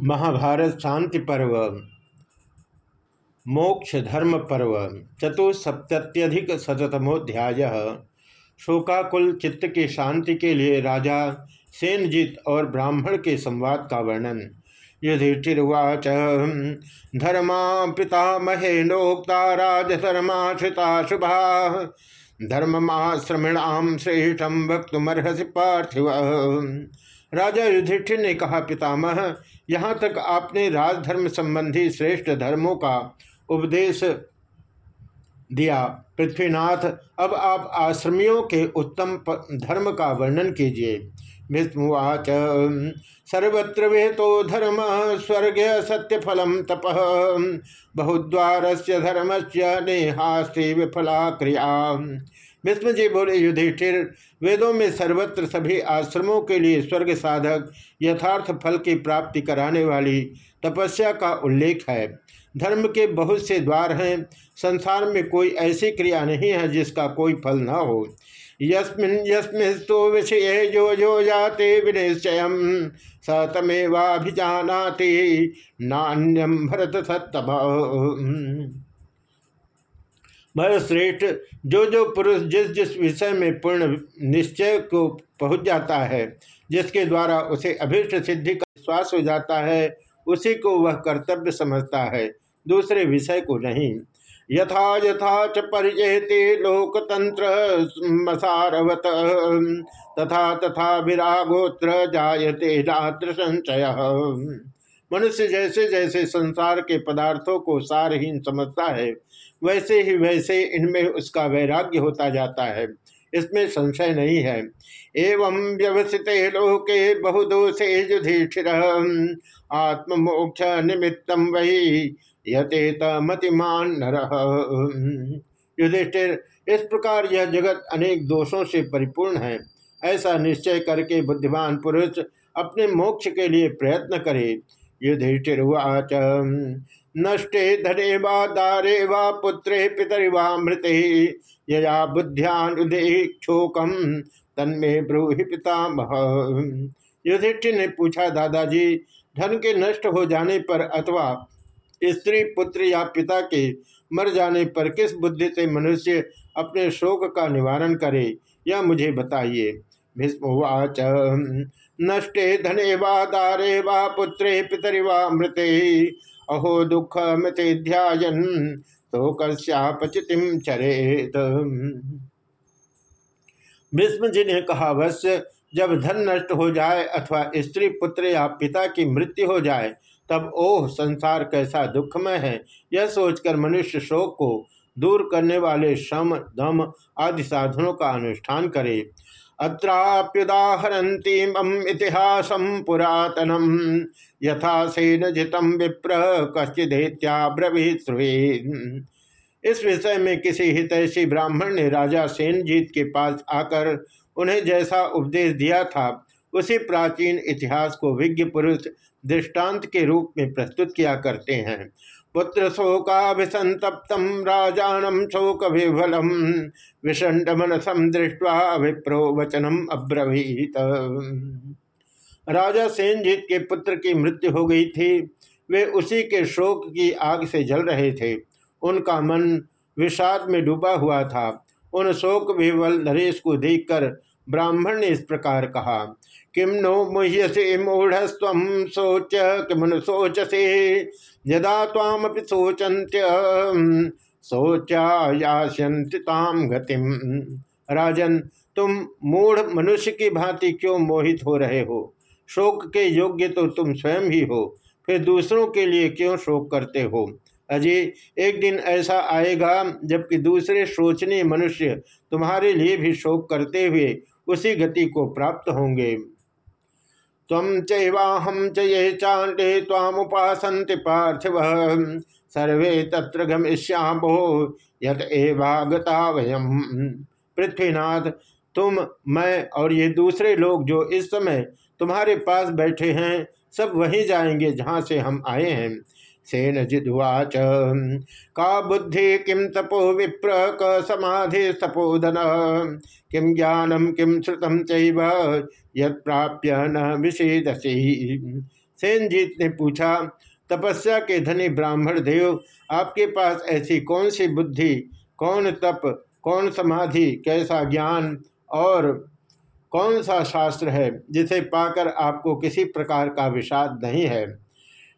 महाभारत शांति पर्व मोक्ष धर्म पर्व चतुसप्त्यधिक शतमोध्याय शोकाकुल चित्त की शांति के लिए राजा सेनजीत और ब्राह्मण के संवाद का वर्णन। युधिष्ठिर्वाच, धर्मा पितामहेनोक्ता राजधर्माश्रिता शुभा। धर्ममाश्रमणाम श्रेष्ठम वक्तुमर्हसि पार्थिव। राजा युधिष्ठिर ने कहा, पितामह यहाँ तक आपने राजधर्म संबंधी श्रेष्ठ धर्मों का उपदेश दिया। पृथ्वीनाथ, अब आप आश्रमियों के उत्तम धर्म का वर्णन कीजिए। विष्णुवाच, सर्वत्र वेतो धर्म स्वर्ग सत्य फलम तप बहुद्वार से धर्म से नेहास्ति विफला क्रिया विष्णु जी बोले, युधिष्ठिर, वेदों में सर्वत्र सभी आश्रमों के लिए स्वर्ग साधक यथार्थ फल की प्राप्ति कराने वाली तपस्या का उल्लेख है। धर्म के बहुत से द्वार हैं। संसार में कोई ऐसी क्रिया नहीं है जिसका कोई फल न हो। यस्मिन विषय जो जो जाते विनिश्चय। स तमेवाभिजानाति नान्यम भरत सत्तम श्रेष्ठ जो जो पुरुष जिस जिस विषय में पूर्ण निश्चय को पहुँच जाता है, जिसके द्वारा उसे अभीष्ट सिद्धि का विश्वास हो जाता है, उसी को वह कर्तव्य समझता है, दूसरे विषय को नहीं। यथा यथा च परिचयते लोकतंत्र मसारवत, तथा तथा विरागोत्र जायते रात्र संचय। मनुष्य जैसे जैसे संसार के पदार्थों को सारहीन समझता है, वैसे ही वैसे इनमें उसका वैराग्य होता जाता है। इसमें संशय नहीं है। एवं व्यवसित लोके बहुदोषे युधिष्ठिर, आत्ममोक्ष निमित्तम वही यतेत मतिमान नर। युधिष्ठिर, इस प्रकार यह जगत अनेक दोषों से परिपूर्ण है। ऐसा निश्चय करके बुद्धिमान पुरुष अपने मोक्ष के लिए प्रयत्न करे। युधिष्ठिर्वाच नष्टे धने वा दारे वा पुत्रे पितरि वा मृते। यया बुद्ध्यानुदेक्षोकम तन्मे ब्रूहि पितामह। युधिष्ठिर ने पूछा, दादाजी, धन के नष्ट हो जाने पर अथवा स्त्री, पुत्र या पिता के मर जाने पर किस बुद्धि से मनुष्य अपने शोक का निवारण करे, यह मुझे बताइए। भीष्मवाच नष्टे धने वा दारे वा पुत्रे पितरि वा मृते। अहो दुख मृते ध्यान तो कश्यापचितिम चरेत। भीष्म जी ने कहा वश्य जब धन नष्ट हो जाए अथवा स्त्री, पुत्र या पिता की मृत्यु हो जाए, तब ओह, संसार कैसा दुखमय है। यह सोचकर मनुष्य शोक को दूर करने वाले श्रम, दम आदि साधनों का अनुष्ठान करे। अत्राप्युदाहरतीम इतिहास पुरातनम। यथा सेन जितम विप्र कश्चिदेत्याब्रवीत इस विषय में किसी हितैषी ब्राह्मण ने राजा सेनजीत के पास आकर उन्हें जैसा उपदेश दिया था उसी प्राचीन इतिहास को विज्ञ पुरुष दृष्टांत के रूप में प्रस्तुत किया करते हैं। पुत्र शोकाभिसंतप्तम राजानम शोक विफलम विषंड मनसम दृष्टवा विप्रो वचनम अब्रवीत। राजा सेनजीत के पुत्र की मृत्यु हो गई थी। वे उसी के शोक की आग से जल रहे थे। उनका मन विषाद में डूबा हुआ था। उन शोक विवल नरेश को देखकर ब्राह्मण ने इस प्रकार कहा किम नो मुह्यसे मूढ़स्व सोच किमुन सोचसे यदा तामपि सोचन्त्य सोचायास्यंताम गतिम राजन, तुम मूढ़ मनुष्य की भांति क्यों मोहित हो रहे हो? शोक के योग्य तो तुम स्वयं ही हो, फिर दूसरों के लिए क्यों शोक करते हो? अजय एक दिन ऐसा आएगा, जबकि दूसरे शोचनीय मनुष्य तुम्हारे लिए भी शोक करते हुए उसी गति को प्राप्त होंगे। तम चैवाहम च ये चांडे तामुपासन्ति पार्थिव। सर्वे तत्र गमिष्यामो यत एवागता वयम। पृथ्वीनाथ, तुम, मैं और ये दूसरे लोग जो इस समय तुम्हारे पास बैठे हैं, सब वहीं जाएँगे जहाँ से हम आए हैं। सेन जिद्वाच। का बुद्धि किम तपो विप्र, क समाधि तपोधन किम ज्ञानम किम श्रुतम चैव प्राप्य न विषेदसी। सेनजीत ने पूछा, तपस्या के धनी ब्राह्मण देव, आपके पास ऐसी कौन सी बुद्धि, कौन तप, कौन समाधि, कैसा ज्ञान, और कौन सा शास्त्र है, जिसे पाकर आपको किसी प्रकार का विषाद नहीं है?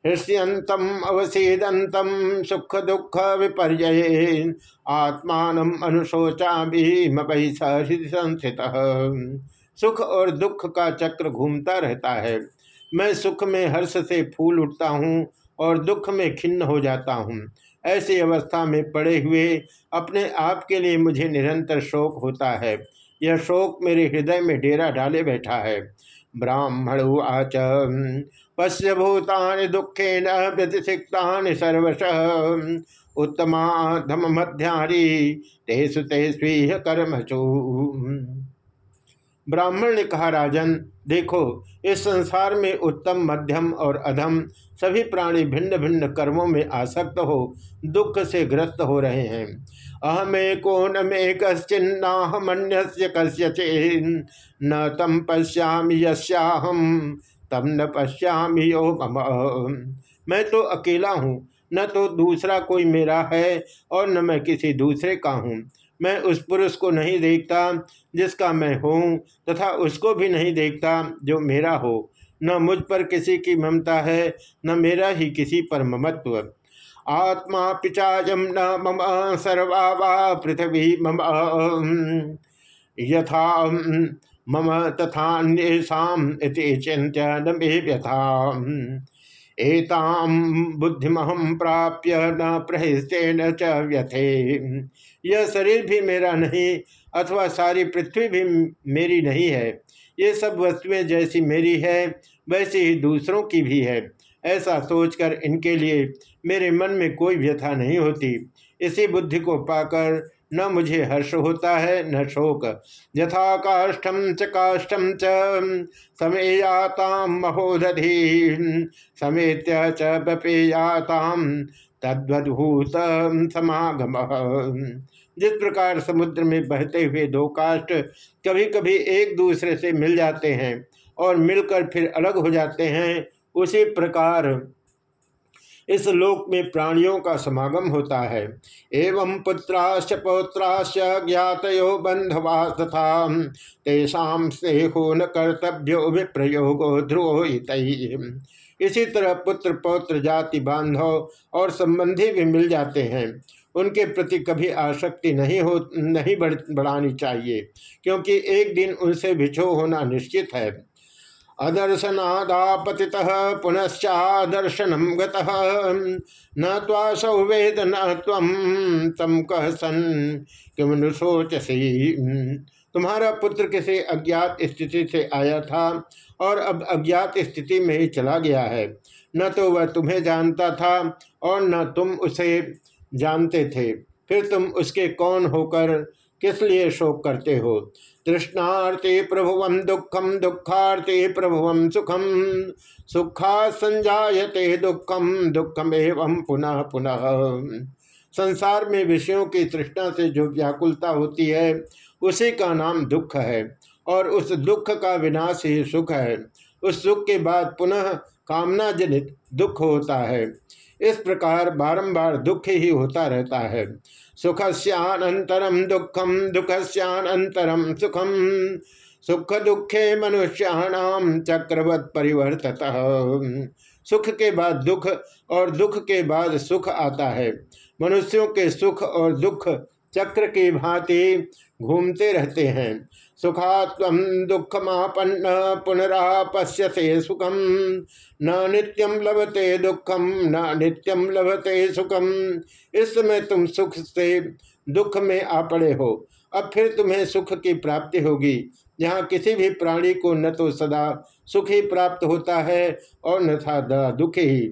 हृष्यंतम अवसीदंतम सुख दुख विपर्य आत्मान अनुशोचा भी संस्थित। सुख और दुख का चक्र घूमता रहता है। मैं सुख में हर्ष से फूल उठता हूँ और दुख में खिन्न हो जाता हूँ। ऐसी अवस्था में पड़े हुए अपने आप के लिए मुझे निरंतर शोक होता है। यह शोक मेरे हृदय में डेरा डाले बैठा है। ब्राह्मण आच पश्य भूतानि दुखे न व्यतिसिक्ता सर्वश उत्तमा धम मध्यारी तेसु तेस्वीह कर्मचु ब्राह्मण ने कहा, राजन, देखो, इस संसार में उत्तम, मध्यम और अधम सभी प्राणी भिन्न भिन्न कर्मों में आसक्त हो, दुख से ग्रस्त हो रहे हैं। अहमे को न मे कश्चिन्नाहमन्य कस्य न तम पश्यामि यस्याहम। तम न पश्यामि यो मम। मैं तो अकेला हूँ, न तो दूसरा कोई मेरा है और न मैं किसी दूसरे का हूँ। मैं उस पुरुष को नहीं देखता जिसका मैं हूँ तथा उसको भी नहीं देखता जो मेरा हो। न मुझ पर किसी की ममता है, न मेरा ही किसी पर ममत्व। आत्मा पिचाजम न मम सर्वा पृथ्वी मम। यथा मम तथान्येषाम चिंत्य न मे व्यथा एताम बुद्धिमहम प्राप्य न प्रहिस्ते न च व्यथे। यह शरीर भी मेरा नहीं, अथवा सारी पृथ्वी भी मेरी नहीं है। ये सब वस्तुएँ जैसी मेरी है, वैसी ही दूसरों की भी है। ऐसा सोचकर इनके लिए मेरे मन में कोई व्यथा नहीं होती। इसी बुद्धि को पाकर न मुझे हर्ष होता है, न शोक। यथा काष्ठम च काष्ठम च समेयाताम महोदधि समेत च बपेयाताम तद्वद्भूत समागम। जिस प्रकार समुद्र में बहते हुए दो काष्ठ कभी कभी एक दूसरे से मिल जाते हैं और मिलकर फिर अलग हो जाते हैं, उसी प्रकार इस लोक में प्राणियों का समागम होता है। एवं पुत्राश्च पौत्राश्च ज्ञात बंधवा तथा तेषा से हो न कर्तव्यो विप्रयोगो ध्रुव इसी तरह पुत्र, पौत्र, जाति, बांधव और संबंधी भी मिल जाते हैं। उनके प्रति कभी आसक्ति नहीं हो, नहीं बढ़, बढ़ानी चाहिए, क्योंकि एक दिन उनसे बिछो होना निश्चित है। अदर्शनादापति पुनश्चादर्शनम न न तम तम कह सन किम सोचसी तुम्हारा पुत्र किसी अज्ञात स्थिति से आया था और अब अज्ञात स्थिति में ही चला गया है। न तो वह तुम्हें जानता था और न तुम उसे जानते थे। फिर तुम उसके कौन होकर किस लिए शोक करते हो? तृष्णार्ते प्रभुव दुखम दुखार्ते प्रभुव सुखम सुखा। संजायते दुखम दुखम एवं पुनः पुनः। संसार में विषयों की तृष्णा से जो व्याकुलता होती है, उसी का नाम दुख है और उस दुख का विनाश ही सुख है। उस सुख के बाद पुनः कामना जनित दुख होता है। इस प्रकार बारंबार दुख ही होता रहता है। सुखस्यानंतरम दुखम दुखस्यानंतरम सुखम सुख। दुखे मनुष्याणाम चक्रवत परिवर्तत। सुख के बाद दुख और दुख के बाद सुख आता है। मनुष्यों के सुख और दुख चक्र की भांति घूमते रहते हैं। सुखात्व दुखमापन्न पुनरापश्यते सुखम न नित्यम लभते दुखम न नित्यम लभते सुखम इस समय तुम सुख से, दुख में आ पड़े हो। अब फिर तुम्हें सुख की प्राप्ति होगी। यहाँ किसी भी प्राणी को न तो सदा सुख प्राप्त होता है और न था दुख ही।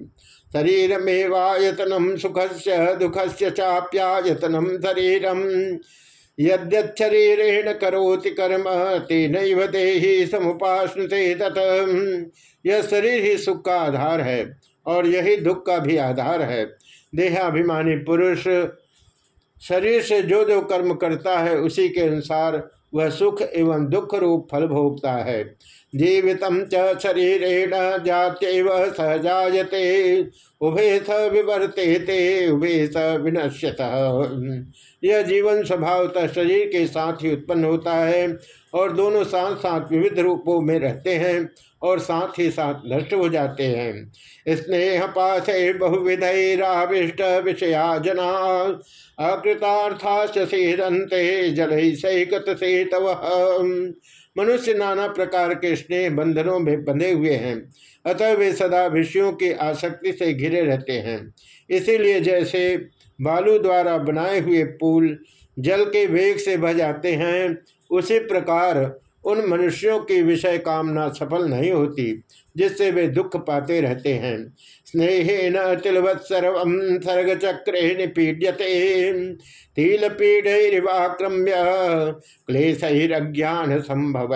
शरीर में वायतनम सुख से दुख से चाप्यायतनम शरीरम। यद्यरीरेण करोति कर्म तेन देही समुपासनते तत। यह शरीर ही सुख का आधार है और यही दुख का भी आधार है। देहाभिमानी पुरुष शरीर से जो जो कर्म करता है, उसी के अनुसार वह सुख एवं दुख रूप फल भोगता है। जीवित च शरीरेण जात्यव सहजाते उभे स विवर्ते ते उभे स विनश्यत। यह जीवन स्वभावतः शरीर के साथ ही उत्पन्न होता है और दोनों साथ साथ विविध रूपों में रहते हैं और साथ ही साथ नष्ट हो जाते हैं। स्नेह पाश बहुविधराविष्ट विषया जना अकृतार्था जल से तव। मनुष्य नाना प्रकार के स्नेह बंधनों में बंधे हुए हैं। अतः वे सदा विषयों की आसक्ति से घिरे रहते हैं। इसीलिए जैसे बालू द्वारा बनाए हुए पुल जल के वेग से बह जाते हैं, उसी प्रकार उन मनुष्यों की विषय कामना सफल नहीं होती, जिससे वे दुख पाते रहते हैं। स्नेह न तिलवत्सर्व सर्ग चक्र निपीड्यते। तिल पीढ़वाक्रम्य क्लेशहिज्ञान संभव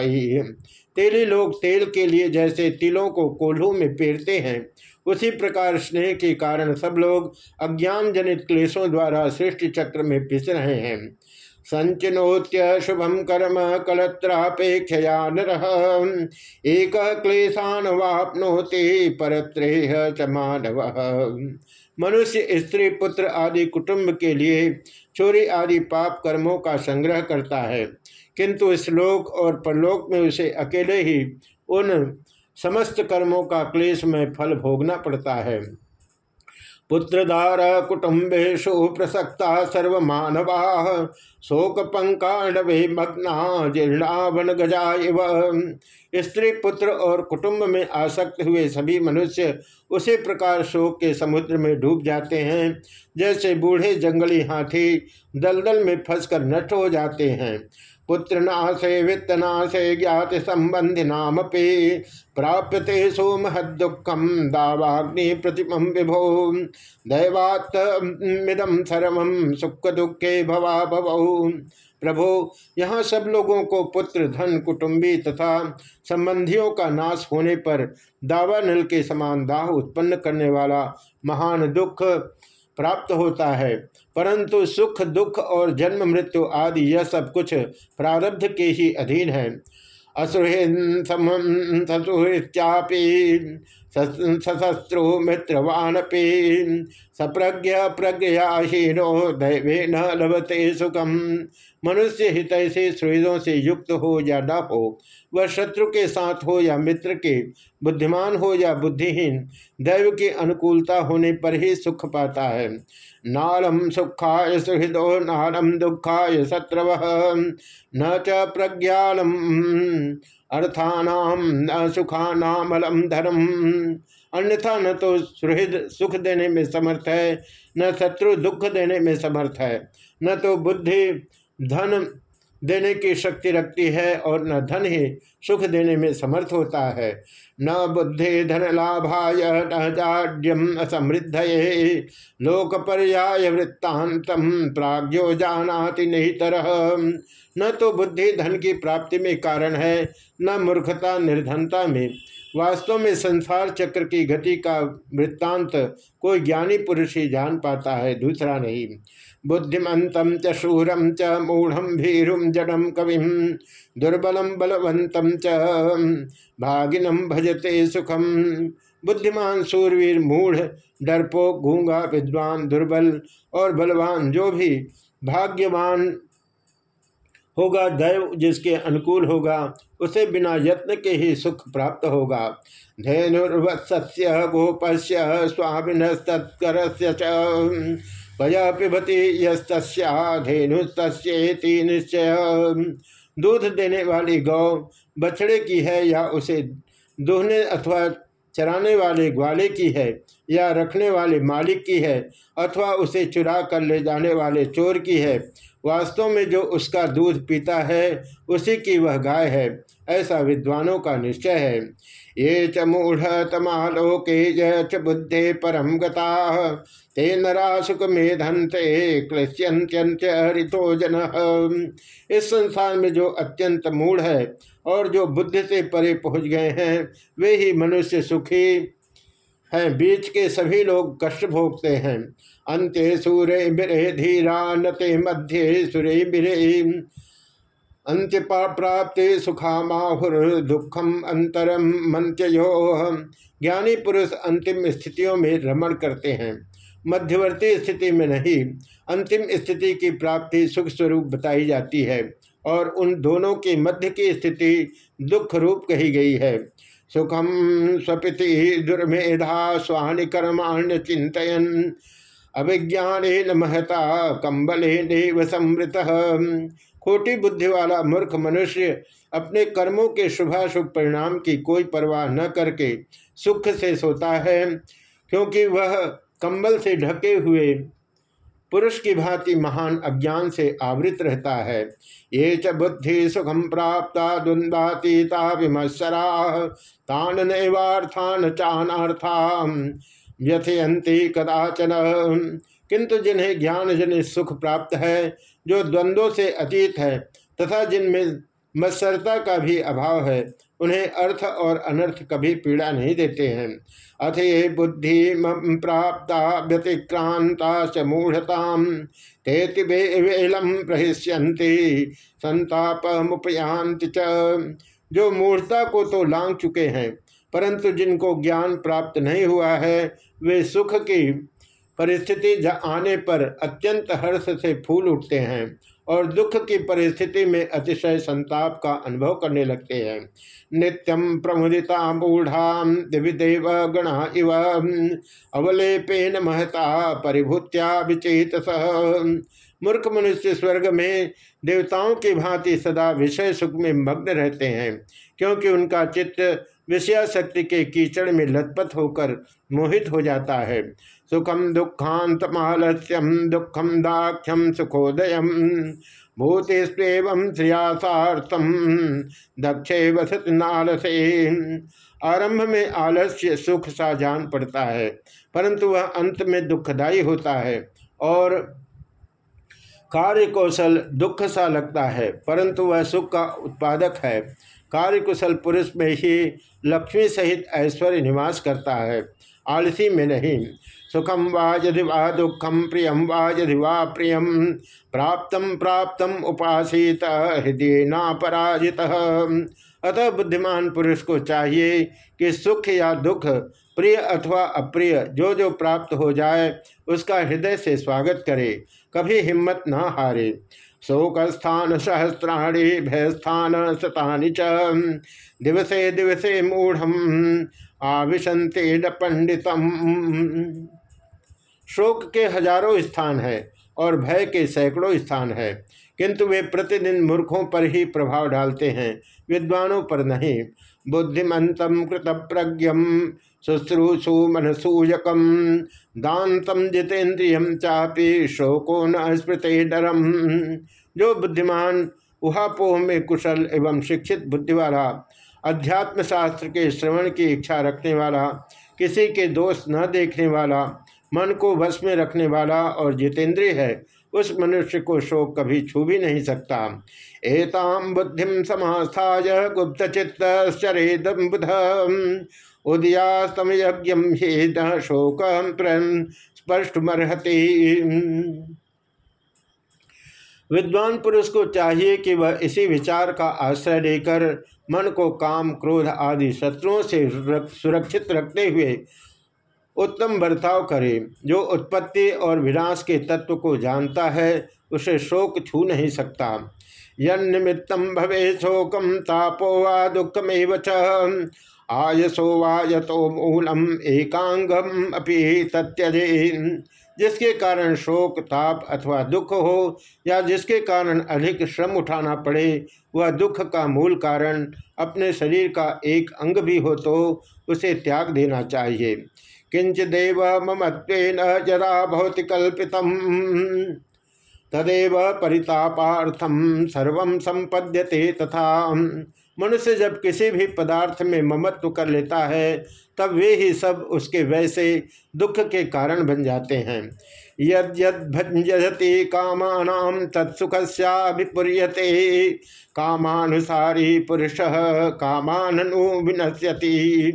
तेली लोग तेल के लिए जैसे तिलों को कोल्हू में पेरते हैं, उसी प्रकार स्नेह के कारण सब लोग अज्ञान जनित क्लेशों द्वारा सृष्टि चक्र में पिस रहे हैं। संचिनोत्य शुभम कर्म कलत्रापेक्षया नर। एक क्लेशान वापनोते परत्रेह च मानव। मनुष्य, स्त्री, पुत्र आदि कुटुंब के लिए चोरी आदि पाप कर्मों का संग्रह करता है। किंतु इस लोक और परलोक में उसे अकेले ही उन समस्त कर्मों का क्लेश में फल भोगना पड़ता है। पुत्रदार कुटुम्बेशु प्रसक्ता सर्वमानवा शोक पंकाणवे मग्ना जीर्णावन गजा इव। स्त्री, पुत्र और कुटुंब में आसक्त हुए सभी मनुष्य उसी प्रकार शोक के समुद्र में डूब जाते हैं, जैसे बूढ़े जंगली हाथी दलदल में फंसकर नष्ट हो जाते हैं। पुत्र नाशे, वित्त नाशे, ज्ञाति संबंधी नाम पे प्राप्यते सोमहदुखम दावाग्नि प्रतिम विभो। दैवात्मिदम सर्व सुख दुखे भवा भवौ प्रभो, यहाँ सब लोगों को पुत्र, धन, कुटुंबी तथा संबंधियों का नाश होने पर दावा नल के समान दाह उत्पन्न करने वाला महान दुख प्राप्त होता है। परंतु सुख, दुख और जन्म, मृत्यु आदि यह सब कुछ प्रारब्ध के ही अधीन है। असुहे ससुहृचापी सशस्त्रो मित्रवानपी सप्रज्ञ प्रज्ञाहीनो दैवे न लभते सुखम। मनुष्य हित से सुहृदों से युक्त हो या न हो, वह शत्रु के साथ हो या मित्र के, बुद्धिमान हो या बुद्धिहीन, दैव की अनुकूलता होने पर ही सुख पाता है। नालम सुखाय सुहृदो नालम दुखाय शत्रव। न च प्रज्ञानम अर्थानाम न सुखानामलम धर्म। अन्यथा न तो सुहृद सुख देने में समर्थ है, न शत्रु दुख देने में समर्थ है। न तो बुद्धि, धन देने की शक्ति रखती है और न धन ही सुख देने में समर्थ होता है। न बुद्धि धन लाभाय न जाड्यम असमृद्ध लोक पर्याय वृत्तांतम प्राग्यो जानाति नहीं तरह न तो बुद्धि धन की प्राप्ति में कारण है, न मूर्खता निर्धनता में। वास्तव में संसार चक्र की गति का वृत्तांत कोई ज्ञानी पुरुष ही जान पाता है, दूसरा नहीं। बुद्धिमतम च शूरम च मूढ़ भीरुम जडम कवि दुर्बलम बलवंतम च भागिनम भजते सुखम बुद्धिमान सूरवीर मूढ़ डरपोक घूँगा विद्वान, दुर्बल और बलवान, जो भी भाग्यवान होगा, दैव जिसके अनुकूल होगा, उसे बिना यत्न के ही सुख प्राप्त होगा। धेनुर्वत्स्य गोपस्य स्वामिन तत्कर पया पिबती यस्तस्याधेनुस्ती निश्चय। दूध देने वाली गौ बछड़े की है या उसे दूहने अथवा चराने वाले ग्वाले की है या रखने वाले मालिक की है अथवा उसे चुरा कर ले जाने वाले चोर की है? वास्तव में जो उसका दूध पीता है, उसी की वह गाय है। ऐसा विद्वानों का निश्चय है। ये च मूढ़ तमालोके बुद्धे परम गता। ते नरा सुख मेधंते क्लिश्यंत्यंत हरितो जन। इस संसार में जो अत्यंत मूढ़ है और जो बुद्धि से परे पहुँच गए हैं, वे ही मनुष्य सुखी हैं। बीच के सभी लोग कष्ट भोगते हैं। अंत्य सूर्य बिरे, धीरा नते मध्य सूर्य बिरे। अंत्यपा प्राप्ति सुखामाहुर, दुखम अंतरम मंत्यो ज्ञानी पुरुष अंतिम स्थितियों में रमण करते हैं। मध्यवर्ती स्थिति में नहीं, अंतिम स्थिति की प्राप्ति सुख स्वरूप बताई जाती है और उन दोनों के मध्य की स्थिति दुख रूप कही गई है। सुखम स्वपिति दुर्मेधा स्वानि कर्माण्य चिंतन अभिज्ञान महता कंबले देव समृत खोटी बुद्धि वाला मूर्ख मनुष्य अपने कर्मों के शुभाशुभ परिणाम की कोई परवाह न करके सुख से सोता है, क्योंकि वह कंबल से ढके हुए पुरुष की भांति महान अज्ञान से आवृत रहता है। ये च बुद्धि सुखम प्राप्त द्वंद्वातीता विमत्सरा तान नैवार्थान चानार्था व्यथयंती कदाचन। किंतु जिन्हें ज्ञान जन सुख प्राप्त है, जो द्वंद्वों से अतीत है, तथा जिनमें मत्सरता का भी अभाव है उन्हें अर्थ और अनर्थ कभी पीड़ा नहीं देते हैं। अथ ये बुद्धि प्राप्त व्यतिक्रांता च तेति वेलम प्रहिष्यंति संताप मुपयांत च। जो मूर्ता को तो लांग चुके हैं, परंतु जिनको ज्ञान प्राप्त नहीं हुआ है, वे सुख की परिस्थिति आने पर अत्यंत हर्ष से फूल उठते हैं। और दुख की परिस्थिति में अतिशय संताप का अनुभव करने लगते हैं। नित्यम प्रमुदिता मूढ़ा दिविदेव गणा इव। अवलेपेन महता परिभूत्या विचेत मूर्ख मनुष्य स्वर्ग में देवताओं की भांति सदा विषय सुख में मग्न रहते हैं, क्योंकि उनका चित्त विषयाशक्ति के कीचड़ में लथपथ होकर मोहित हो जाता है। सुखम दुखांतमालस्यम दुखम दाख्यम सुखोदय। भूतेस्व श्रियासार्थम दक्षे वसत आरंभ में आलस्य सुख सा जान पड़ता है, परंतु वह अंत में दुखदायी होता है और कार्य कौशल दुख सा लगता है, परंतु वह सुख का उत्पादक है। कार्य कुशल पुरुष में ही लक्ष्मी सहित ऐश्वर्य निवास करता है, आलसी में नहीं। सुखम वा यदि वा दुखम प्रियम वा यदि वा प्रियम प्राप्त प्राप्त उपासित, हृदय नापराजित। अतः बुद्धिमान पुरुष को चाहिए कि सुख या दुख, प्रिय अथवा अप्रिय, जो जो प्राप्त हो जाए, उसका हृदय से स्वागत करे, कभी हिम्मत न हारे। शोक स्थान सहस्राणी, भयस्थान शतानि च। दिवसे दिवसे मूढ़ आविशंते न पंडितम शोक के हज़ारों स्थान है और भय के सैकड़ों स्थान है। किंतु वे प्रतिदिन मूर्खों पर ही प्रभाव डालते हैं, विद्वानों पर नहीं। बुद्धिमंतम कृत प्रज्ञम शुश्रूषु मनसूयकम दातम जितेन्द्रियम चापी शोको न स्मृत डरम जो बुद्धिमान उहापोह में कुशल एवं शिक्षित बुद्धि वाला अध्यात्म शास्त्र के श्रवण की इच्छा रखने वाला, किसी के दोष न देखने वाला मन को वश में रखने वाला और जितेंद्रिय है, उस मनुष्य को शोक कभी छू भी नहीं सकता। एताम बुद्धि समास्थाय गुप्त चित्त बुध उदयास्तम यज्ञ शोक स्पष्ट मरहती विद्वान पुरुष को चाहिए कि वह इसी विचार का आश्रय लेकर मन को काम, क्रोध आदि शत्रुओं से सुरक्षित रखते हुए उत्तम बर्ताव करे। जो उत्पत्ति और विनाश के तत्व को जानता है, उसे शोक छू नहीं सकता। यमित्तम भवे शोकम तापो वा दुखमेव आयसो वा यतो मूलम एकांगम अपि तत्यजे जिसके कारण शोक, ताप अथवा दुख हो, या जिसके कारण अधिक श्रम उठाना पड़े, वह दुख का मूल कारण अपने शरीर का एक अंग भी हो तो उसे त्याग देना चाहिए। किंच देव ममत्व जरा भौति कल्पित तदेव परितापार्थम, सर्व संपद्यते तथा। मनुष्य जब किसी भी पदार्थ में ममत्व कर लेता है, तब वे ही सब उसके वैसे दुख के कारण बन जाते हैं। यद यद भंजति कामान, तत्सुखस्याभिपुर्यते। कामानुसारी पुरुष कामानु विनश्यति।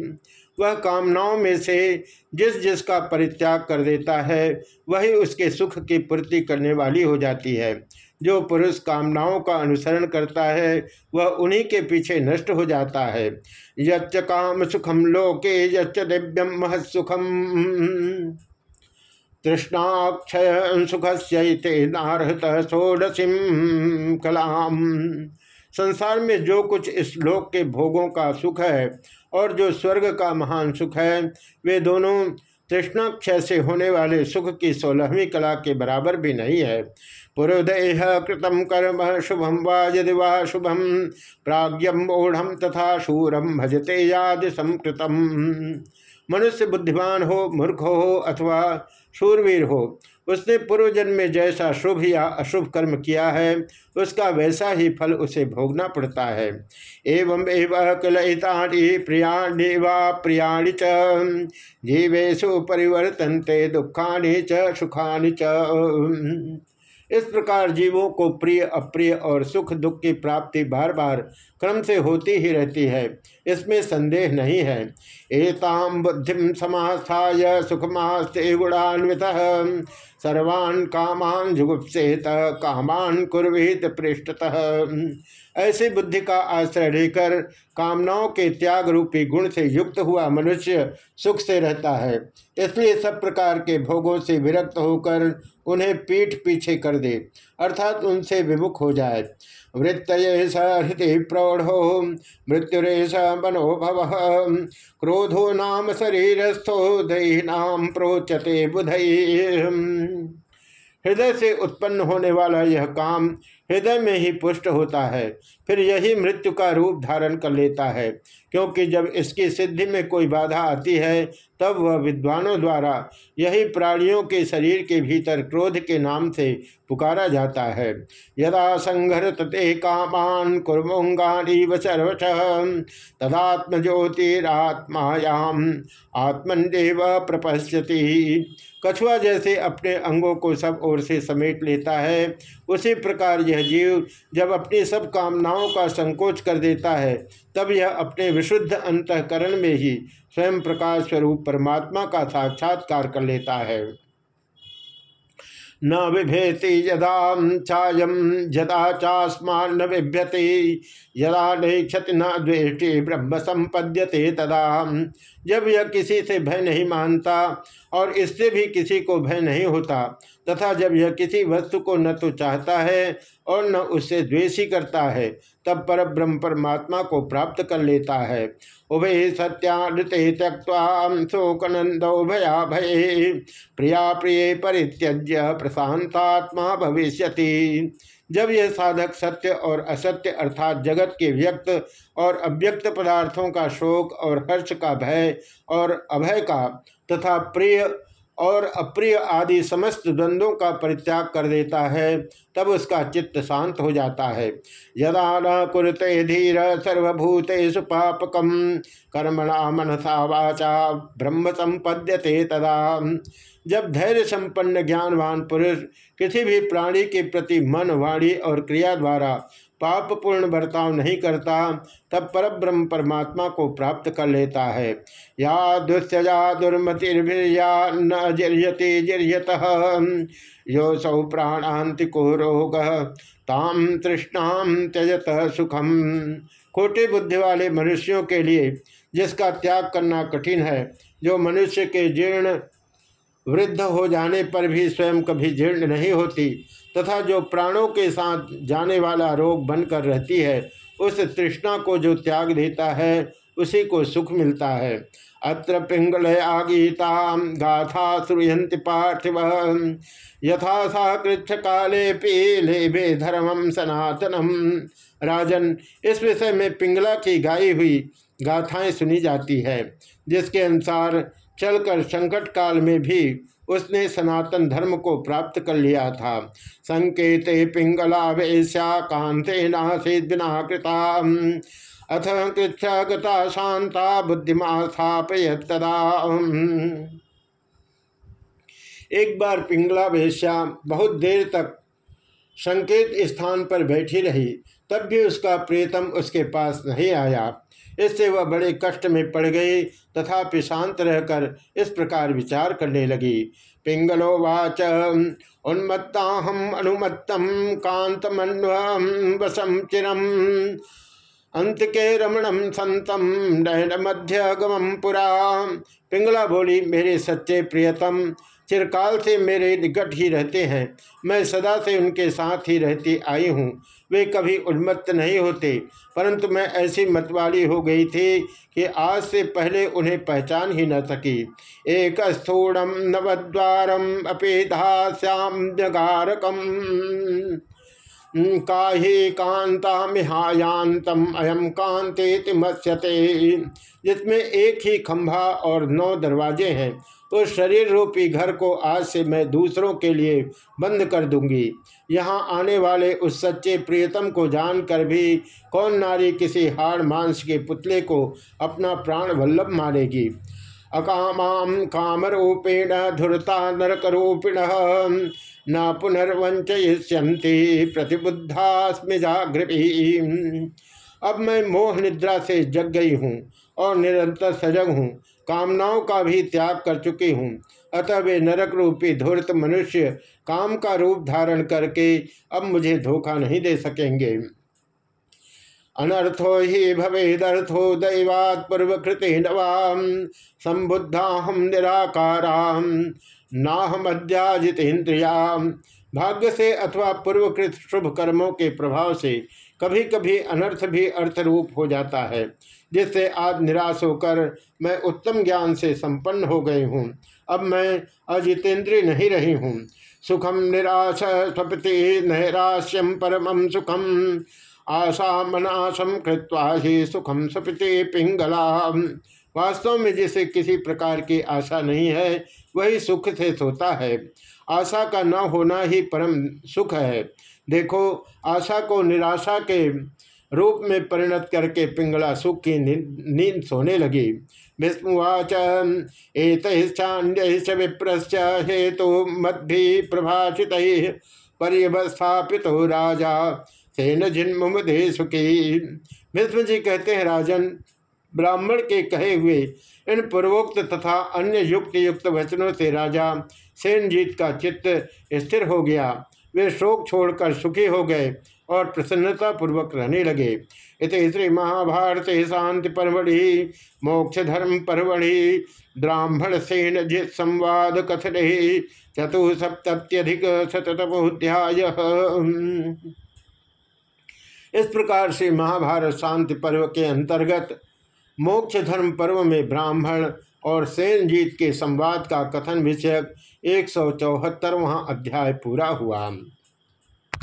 वह कामनाओं में से जिस जिसका परित्याग कर देता है, वही उसके सुख की पूर्ति करने वाली हो जाती है। जो पुरुष कामनाओं का अनुसरण करता है, वह उन्हीं के पीछे नष्ट हो जाता है। यच्च काम सुखम लोके, यच्च दिव्यम महत सुखम तृष्णाक्षय सुख से नारहत षोडशीम कलाम। संसार में जो कुछ इस लोक के भोगों का सुख है और जो स्वर्ग का महान सुख है, वे दोनों तृष्णाक्षय से होने वाले सुख की सोलहवीं कला के बराबर भी नहीं है। पुरोदय कृतम कर्म शुभम वा यदि वा शुभम प्राज्ञम मूढ़ तथा शूरम भजते याद संकृतम। मनुष्य बुद्धिमान हो, मूर्ख हो अथवा शूरवीर हो उसने पूर्व जन्म में जैसा शुभ या अशुभ कर्म किया है, उसका वैसा ही फल उसे भोगना पड़ता है। एवं एवं कलहितानि प्रियाणी वा प्रियाणी च जीवेशु परिवर्तनते च, सुखानि च। इस प्रकार जीवों को प्रिय, अप्रिय और सुख दुख की प्राप्ति बार बार क्रम से होती ही रहती है। इसमें संदेह नहीं है। एताम बुद्धि समास्थाय सुखमास्ते गुणान्वित सर्वान् कामान जुगुप्सेत, कामान कुर्वित पृष्ठतः। ऐसी बुद्धि का आश्रय लेकर कामनाओं के त्याग रूपी गुण से युक्त हुआ मनुष्य सुख से रहता है। इसलिए सब प्रकार के भोगों से विरक्त होकर उन्हें पीठ पीछे कर दे, अर्थात उनसे विमुख हो जाए। वृत्त स हृति प्रौढ़ो मृत्युरेश मनोभव क्रोधो नाम शरीरस्थो दही नाम प्रोचते बुध। हृदय से उत्पन्न होने वाला यह काम हृदय में ही पुष्ट होता है, फिर यही मृत्यु का रूप धारण कर लेता है। क्योंकि जब इसकी सिद्धि में कोई बाधा आती है, तब वह विद्वानों द्वारा यही प्राणियों के शरीर के भीतर क्रोध के नाम से पुकारा जाता है। यदा संघरत ते कामान कुर्मुंगानीव सर्वश तदात्म ज्योतिरात्मायाम आत्मनदेव प्रपश्यति। कछुआ जैसे अपने अंगों को सब ओर से समेट लेता है। उसी प्रकार यह जीव जब अपनी सब कामनाओं का संकोच कर देता है, तब यह अपने विशुद्ध अंतकरण में ही स्वयं प्रकाश स्वरूप परमात्मा का साक्षात्कार कर लेता है। न बिभेति यदा चा यदा चास्मा न बिभ्यति, यदा क्षति न द्वेष्टि ब्रह्म संपद्यते तदा जब यह किसी से भय नहीं मानता और इससे भी किसी को भय नहीं होता तथा जब यह किसी वस्तु को न तो चाहता है और न उससे द्वेषी करता है, तब पर ब्रह्म परमात्मा को प्राप्त कर लेता है। उभय सत्यानते त्यक्ता शोकनंदो भया भय प्रिया प्रिय परित्यज्य प्रशांतात्मा भविष्यति। जब यह साधक सत्य और असत्य अर्थात जगत के व्यक्त और अव्यक्त पदार्थों का शोक और हर्ष का भय और अभय का तथा प्रिय और अप्रिय आदि समस्त द्वंद्वों का परित्याग कर देता है, तब उसका चित्त शांत हो जाता है। यदा न कुरते धीर सर्वभूतेषु पापकम कर्मणा मनसा वाचा ब्रह्म संपद्यते तदा। जब धैर्य संपन्न ज्ञानवान पुरुष किसी भी प्राणी के प्रति मन वाणी और क्रिया द्वारा पापपूर्ण बर्ताव नहीं करता, तब पर ब्रह्म परमात्मा को प्राप्त कर लेता है। या दुस्सजा दुर्मतिर्भिर्या न जिर्यते जिर्यत। यो सौ प्राणांतिको रोग ताम तृष्णाम त्यजत सुखम। खोटे बुद्धि वाले मनुष्यों के लिए जिसका त्याग करना कठिन है, जो मनुष्य के जीर्ण वृद्ध हो जाने पर भी स्वयं कभी जीर्ण नहीं होती तथा जो प्राणों के साथ जाने वाला रोग बनकर रहती है, उस तृष्णा को जो त्याग देता है, उसी को सुख मिलता है। अत्र पिंगल आगीता गाथा श्रूयंत पार्थिव। यथा सा कृच्छ काले पीले धर्मम सनातनम। राजन, इस विषय में पिंगला की गाई हुई गाथाएँ सुनी जाती है, जिसके अनुसार चलकर संकट काल में भी उसने सनातन धर्म को प्राप्त कर लिया था। संकेत पिंगला वेश्या कांते नासीदिना कृता अथ गता शांता बुद्धिमा स्थापय तदा। एक बार पिंगला वेश्या बहुत देर तक संकेत स्थान पर बैठी रही, तब भी उसका प्रियतम उसके पास नहीं आया। इससे वह बड़े कष्ट में पड़ गई तथा शांत रहकर इस प्रकार विचार करने लगी। पिंगलो वाच उन्मत्ता हम अनुमत्तम कांतमन्वसम चिरम अंत के रमणम संतम नयन मध्य गमम पुरा। पिंगला बोली, मेरे सच्चे प्रियतम चिरकाल से मेरे निकट ही रहते हैं। मैं सदा से उनके साथ ही रहती आई हूँ। वे कभी उन्मत्त नहीं होते, परंतु मैं ऐसी मतवाली हो गई थी कि आज से पहले उन्हें पहचान ही न सकी। एक स्थूणम नवद्वारम अपेधा श्याम जगारकम। काहे कांता मिहायांतम अयम कांते मत्स्यते। जिसमें एक ही खंभा और नौ दरवाजे हैं। उस शरीर रूपी घर को आज से मैं दूसरों के लिए बंद कर दूँगी। यहाँ आने वाले उस सच्चे प्रियतम को जानकर भी कौन नारी किसी हाड़ मांस के पुतले को अपना प्राण वल्लभ मारेगी अकामाम कामरूपेण धुरता नरकरूपिण। न पुनर्वंचयती प्रतिबुद्धास्मि जागृभी अब मैं मोह निद्रा से जग गई हूँ और निरंतर सजग हूँ, कामनाओं का भी त्याग कर चुकी हूँ। अतः वे नरक रूपी धूर्त मनुष्य काम का रूप धारण करके अब मुझे धोखा नहीं दे सकेंगे। अनर्थो ही भवेदर्थो दैवात नवाम संबुद्धा हम निराकाराम। नाहमद्याजित इंद्रियाम भाग्य से अथवा पूर्वकृत शुभ कर्मों के प्रभाव से कभी कभी अनर्थ भी अर्थ रूप हो जाता है, जिससे आज निराश होकर मैं उत्तम ज्ञान से संपन्न हो गई हूँ। अब मैं अजितेंद्रिय नहीं रही हूँ। सुखम निराश, स्वपति नैराश्यम परम सुखम आशा मनाशम कृत्वा ही सुखम स्वपति पिंगला वास्तव में जिसे किसी प्रकार की आशा नहीं है, वही सुख से सोता है। आशा का न होना ही परम सुख है। देखो, आशा को निराशा के रूप में परिणत करके पिंगला सुख की नींद सोने लगी। विष्णुवाच एक विप्रश्च हेतु मद्भि प्रभाषित पर्यवस्थापित हो राजा। सेन जिन्मुदे सुखी। विष्णु जी कहते हैं, राजन ब्राह्मण के कहे हुए इन पूर्वोक्त तथा अन्य युक्त युक्त वचनों से राजा सेनजीत का चित्त स्थिर हो गया। वे शोक छोड़कर सुखी हो गए और प्रसन्नता पूर्वक रहने लगे। इत श्री महाभारत शांति परमढ़ि मोक्ष धर्म परमढ़ि, ब्राह्मण सेन जित संवाद कथन चतुसप्त्यधिक शतमोध्याय इस प्रकार से महाभारत शांति पर्व के अंतर्गत मोक्ष धर्म पर्व में ब्राह्मण और सेनजीत के संवाद का कथन विषयक एक सौ अध्याय पूरा हुआ।